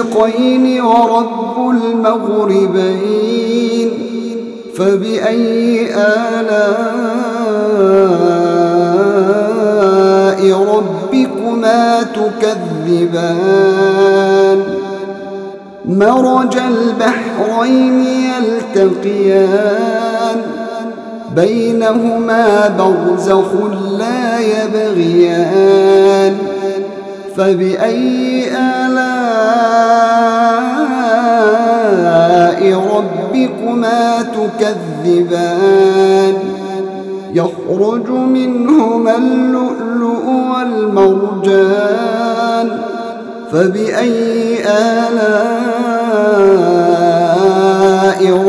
المشرقين ورب المغربين فبأي آلاء ربكما تكذبان مرج البحرين يلتقيان بينهما برزخ لا يبغيان فبأي ربكما تكذبان. يخرج منهما اللؤلؤ والمرجان. فبأي آلاء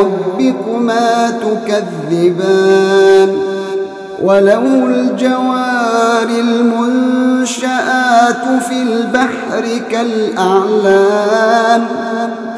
ربكما تكذبان؟ وله الجوار المنشآت في البحر كالأعلام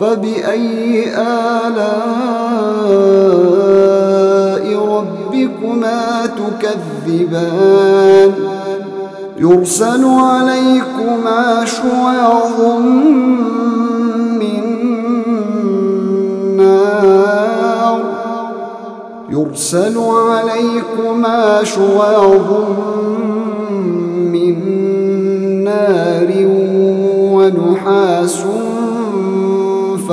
فبأي آلاء ربكما تكذبان؟ يرسل عليكما شواظ من نار. يرسل عليكما شواظ من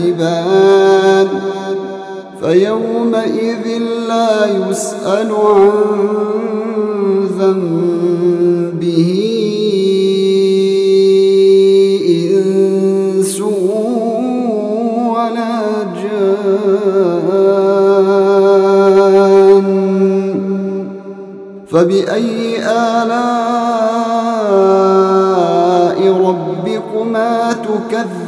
تكذبان فيومئذ لا يسأل عن ذنبه إنس ولا جان فبأي آلاء ربكما تكذبان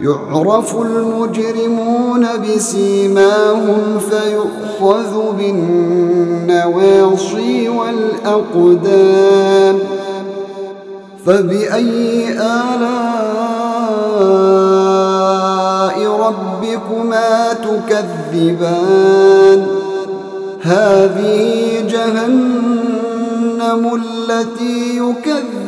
يعرف المجرمون بسيماهم فيؤخذ بالنواصي والأقدام. فبأي آلاء ربكما تكذبان؟ هذه جهنم التي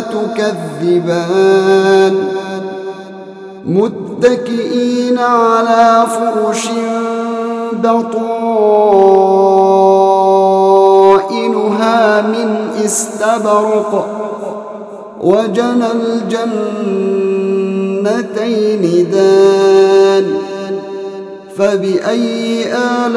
تكذبان. متكئين على فرش بطائنها من استبرق. وجنى الجنتين دان. فبأي آلاء